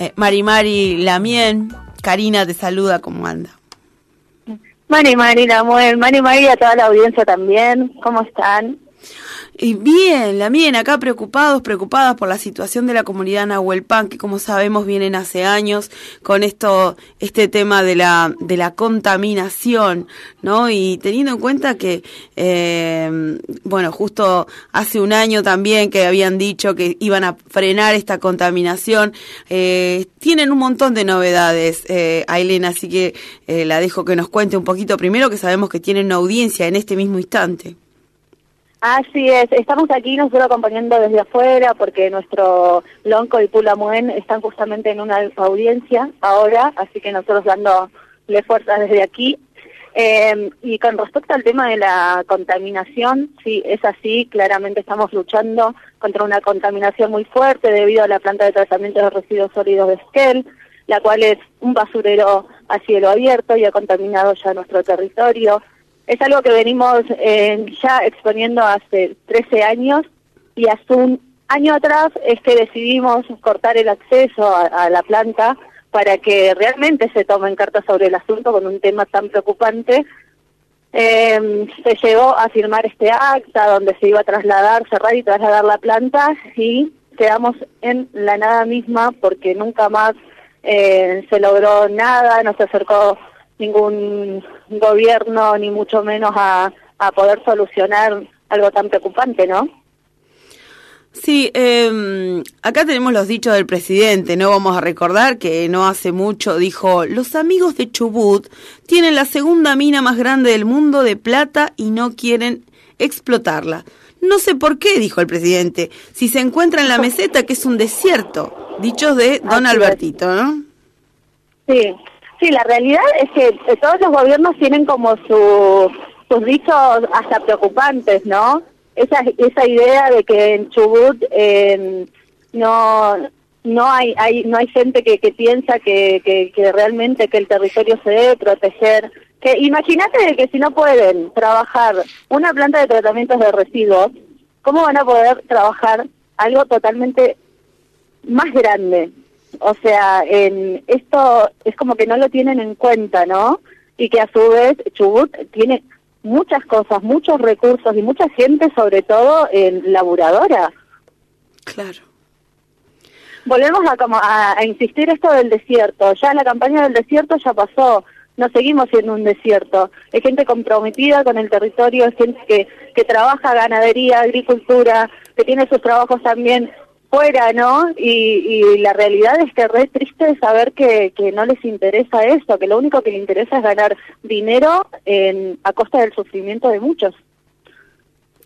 Eh, Mari Mari Lamien, Karina te saluda, ¿cómo anda? Mari Mari Lamien, Mari Mari a toda la audiencia también, ¿cómo están? Y bien, la bien, acá preocupados, preocupadas por la situación de la comunidad Nahuelpan, que como sabemos vienen hace años con esto, este tema de la, de la contaminación, ¿no? Y teniendo en cuenta que, eh, bueno, justo hace un año también que habían dicho que iban a frenar esta contaminación, eh, tienen un montón de novedades, eh, Aileen, así que eh, la dejo que nos cuente un poquito primero, que sabemos que tienen una audiencia en este mismo instante. Así es, estamos aquí nosotros acompañando desde afuera porque nuestro Lonco y Pulamuen están justamente en una audiencia ahora, así que nosotros dándole fuerza desde aquí. Eh, y con respecto al tema de la contaminación, sí, es así, claramente estamos luchando contra una contaminación muy fuerte debido a la planta de tratamiento de residuos sólidos de Esquel, la cual es un basurero a cielo abierto y ha contaminado ya nuestro territorio es algo que venimos eh, ya exponiendo hace 13 años y hace un año atrás es que decidimos cortar el acceso a, la planta para que realmente se tomen cartas sobre el asunto con un tema tan preocupante. Eh, se llegó a firmar este acta donde se iba a trasladar, cerrar y trasladar la planta y quedamos en la nada misma porque nunca más eh, se logró nada, no se acercó ningún gobierno, ni mucho menos a, a poder solucionar algo tan preocupante, ¿no? Sí, eh, acá tenemos los dichos del presidente, ¿no? Vamos a recordar que no hace mucho dijo, los amigos de Chubut tienen la segunda mina más grande del mundo de plata y no quieren explotarla. No sé por qué, dijo el presidente, si se encuentra en la meseta que es un desierto. Dichos de don Albertito, ¿no? Sí, Sí, la realidad es que eh, todos los gobiernos tienen como su, sus dichos hasta preocupantes, ¿no? Esa, esa idea de que en Chubut eh, no no hay, hay no hay gente que, que piensa que, que, realmente que el territorio se debe proteger que imagínate que si no pueden trabajar una planta de tratamientos de residuos cómo van a poder trabajar algo totalmente más grande o sea, en esto es como que no lo tienen en cuenta, ¿no? Y que a su vez Chubut tiene muchas cosas, muchos recursos y mucha gente, sobre todo en laburadora. Claro. Volvemos a, como a, a, insistir esto del desierto. Ya la campaña del desierto ya pasó. No seguimos siendo un desierto. Es gente comprometida con el territorio, es gente que, que trabaja ganadería, agricultura, que tiene sus trabajos también fuera, ¿no? Y, y la realidad es que es re triste saber que, que no les interesa eso, que lo único que les interesa es ganar dinero en, a costa del sufrimiento de muchos.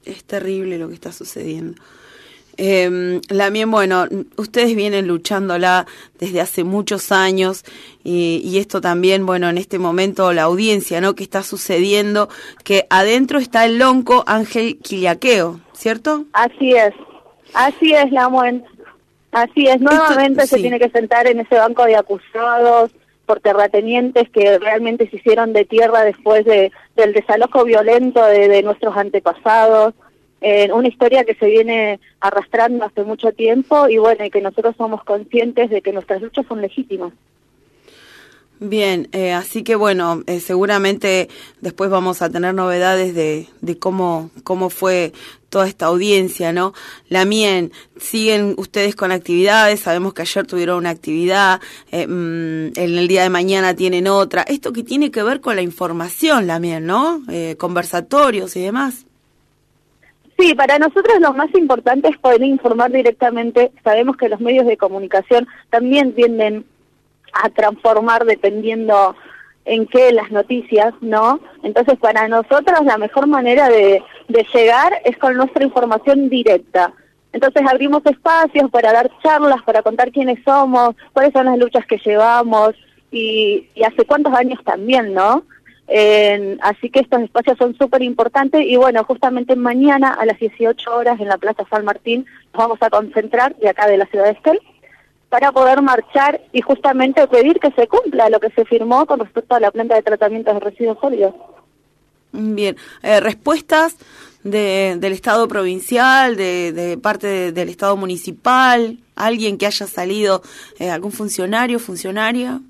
Es terrible lo que está sucediendo. Eh, Lamien, bueno, ustedes vienen luchándola desde hace muchos años y, y, esto también, bueno, en este momento la audiencia, ¿no? Que está sucediendo, que adentro está el lonco Ángel Quiliaqueo, ¿cierto? Así es, Así es, la Muen. Así es, nuevamente Esto, se sí. tiene que sentar en ese banco de acusados por terratenientes que realmente se hicieron de tierra después de, del desalojo violento de, de nuestros antepasados. Eh, una historia que se viene arrastrando hace mucho tiempo y bueno, y que nosotros somos conscientes de que nuestras luchas son legítimas. Bien, eh, así que bueno, eh, seguramente después vamos a tener novedades de, de cómo, cómo fue toda esta audiencia, ¿no? La MIEN, siguen ustedes con actividades, sabemos que ayer tuvieron una actividad, eh, mmm, en el día de mañana tienen otra, esto que tiene que ver con la información, la MIEN, ¿no? Eh, conversatorios y demás. Sí, para nosotros lo más importante es poder informar directamente. Sabemos que los medios de comunicación también tienden a transformar dependiendo en qué las noticias, ¿no? Entonces, para nosotros la mejor manera de, de llegar es con nuestra información directa. Entonces abrimos espacios para dar charlas, para contar quiénes somos, cuáles son las luchas que llevamos y, y hace cuántos años también, ¿no? Así que estos espacios son súper importantes y bueno, justamente mañana a las 18 horas en la Plaza San Martín nos vamos a concentrar de acá de la ciudad de Estel para poder marchar y justamente pedir que se cumpla lo que se firmó con respecto a la planta de tratamiento de residuos sólidos. Bien, eh, respuestas de, del Estado provincial, de, de parte del Estado municipal, alguien que haya salido, eh, algún funcionario, funcionaria.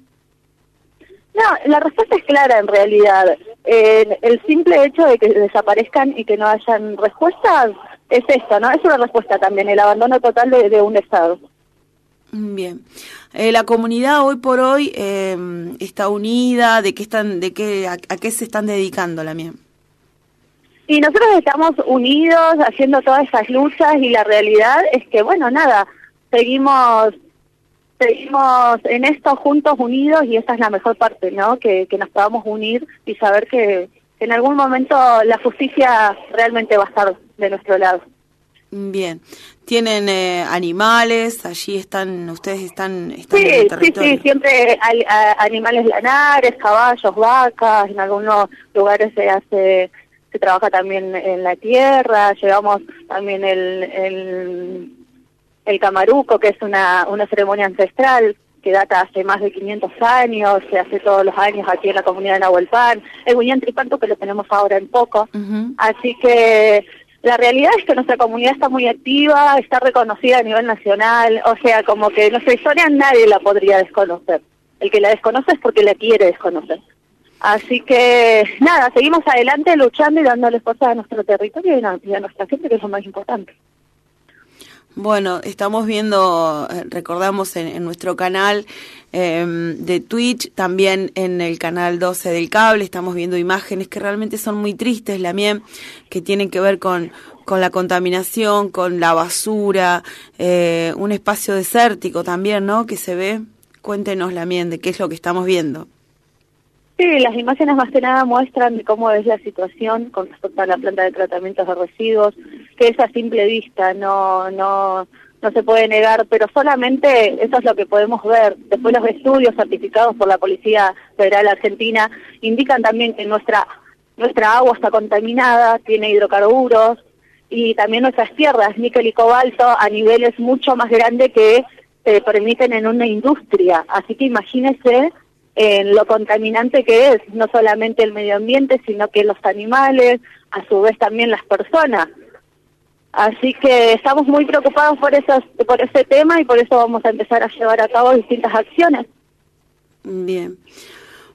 No, la respuesta es clara en realidad. el simple hecho de que desaparezcan y que no hayan respuestas es esto, ¿no? Es una respuesta también, el abandono total de, un Estado. Bien. Eh, la comunidad hoy por hoy eh, está unida, ¿de qué están, de qué, a, qué se están dedicando la mía? Y nosotros estamos unidos haciendo todas esas luchas y la realidad es que, bueno, nada, seguimos seguimos en esto juntos, unidos, y esa es la mejor parte, ¿no? Que, que nos podamos unir y saber que, en algún momento la justicia realmente va a estar de nuestro lado. Bien. ¿Tienen eh, animales? Allí están, ustedes están, están sí, en el territorio. Sí, sí, siempre hay, animales lanares, caballos, vacas, en algunos lugares se hace, se trabaja también en la tierra, llevamos también el, el, el camaruco, que es una, una ceremonia ancestral que data hace más de 500 años, se hace todos los años aquí en la comunidad de Nahuelpan, el Guiñán Tripanto que lo tenemos ahora en poco. Así que la realidad es que nuestra comunidad está muy activa, está reconocida a nivel nacional, o sea, como que nuestra historia nadie la podría desconocer. El que la desconoce es porque la quiere desconocer. Así que, nada, seguimos adelante luchando y dándole fuerza a nuestro territorio y a nuestra gente, que es lo más importante. Bueno, estamos viendo, eh, recordamos en, nuestro canal em, de Twitch, también en el canal 12 del cable, estamos viendo imágenes que realmente son muy tristes, la mía, que tienen que ver con, con la contaminación, con la basura, eh, un espacio desértico también, ¿no? Que se ve. Cuéntenos, la mía, de qué es lo que estamos viendo. Sí, las imágenes más que nada muestran cómo es la situación con respecto a la planta de tratamientos de residuos, que es simple vista, no, no, no se puede negar, pero solamente eso es lo que podemos ver. Después los estudios certificados por la Policía Federal Argentina indican también que nuestra, nuestra agua está contaminada, tiene hidrocarburos y también nuestras tierras, níquel y cobalto, a niveles mucho más grandes que se permiten en una industria. Así que imagínese en lo contaminante que es, no solamente el medio ambiente, sino que los animales, a su vez también las personas. Así que estamos muy preocupados por, esos, por ese tema y por eso vamos a empezar a llevar a cabo distintas acciones. Bien.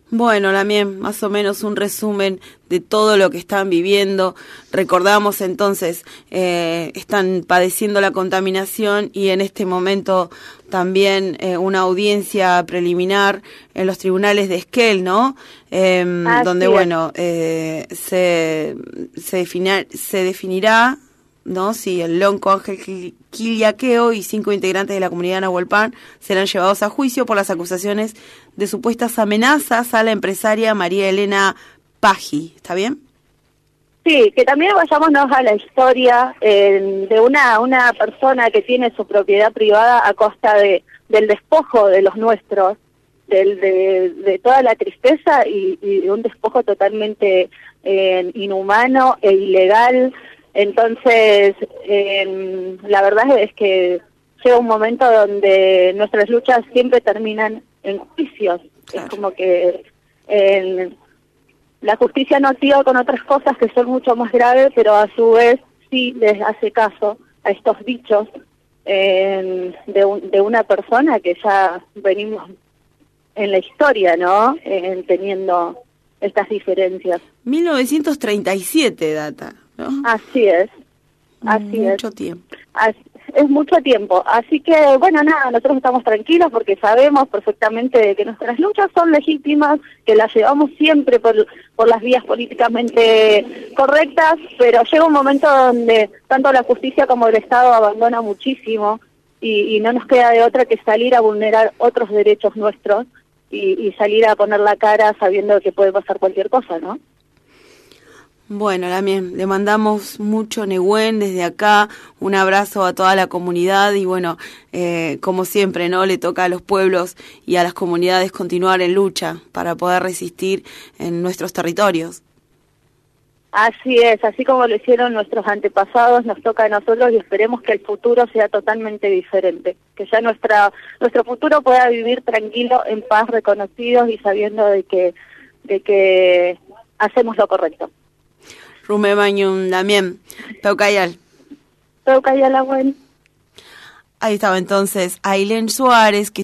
Bueno, también más o menos un resumen de todo lo que están viviendo. Recordamos entonces, eh, están padeciendo la contaminación y en este momento también eh, una audiencia preliminar en los tribunales de Esquel, ¿no? Em, donde, bueno, eh, se, se, se definirá ¿no? Si el lonco Ángel Quiliaqueo y cinco integrantes de la comunidad Nahuelpan serán llevados a juicio por las acusaciones de supuestas amenazas a la empresaria María Elena Paji. ¿Está bien? Sí, que también vayámonos a la historia de una, una persona que tiene su propiedad privada a costa de, del despojo de los nuestros, del, de, toda la tristeza y, de un despojo totalmente eh, inhumano e ilegal entonces, eh, la verdad es que llega un momento donde nuestras luchas siempre terminan en juicios. Es como que la justicia no actúa con otras cosas que son mucho más graves, pero a su vez sí les hace caso a estos dichos de, de una persona que ya venimos en la historia, ¿no? teniendo estas diferencias. 1937 data. Así es, así es. Mucho tiempo. es mucho tiempo. Así que, bueno, nada, nosotros estamos tranquilos porque sabemos perfectamente que nuestras luchas son legítimas, que las llevamos siempre por, por las vías políticamente correctas, pero llega un momento donde tanto la justicia como el Estado abandona muchísimo y, y no nos queda de otra que salir a vulnerar otros derechos nuestros y, y salir a poner la cara sabiendo que puede pasar cualquier cosa, ¿no? Bueno, también le mandamos mucho Nehuen desde acá, un abrazo a toda la comunidad y bueno, eh, como siempre, ¿no? Le toca a los pueblos y a las comunidades continuar en lucha para poder resistir en nuestros territorios. Así es, así como lo hicieron nuestros antepasados, nos toca a nosotros y esperemos que el futuro sea totalmente diferente, que ya nuestra nuestro futuro pueda vivir tranquilo, en paz, reconocidos y sabiendo de que de que hacemos lo correcto. Rumemañum también. Tocayal. Tocayal, buen. Ahí estaba entonces Aileen Suárez, que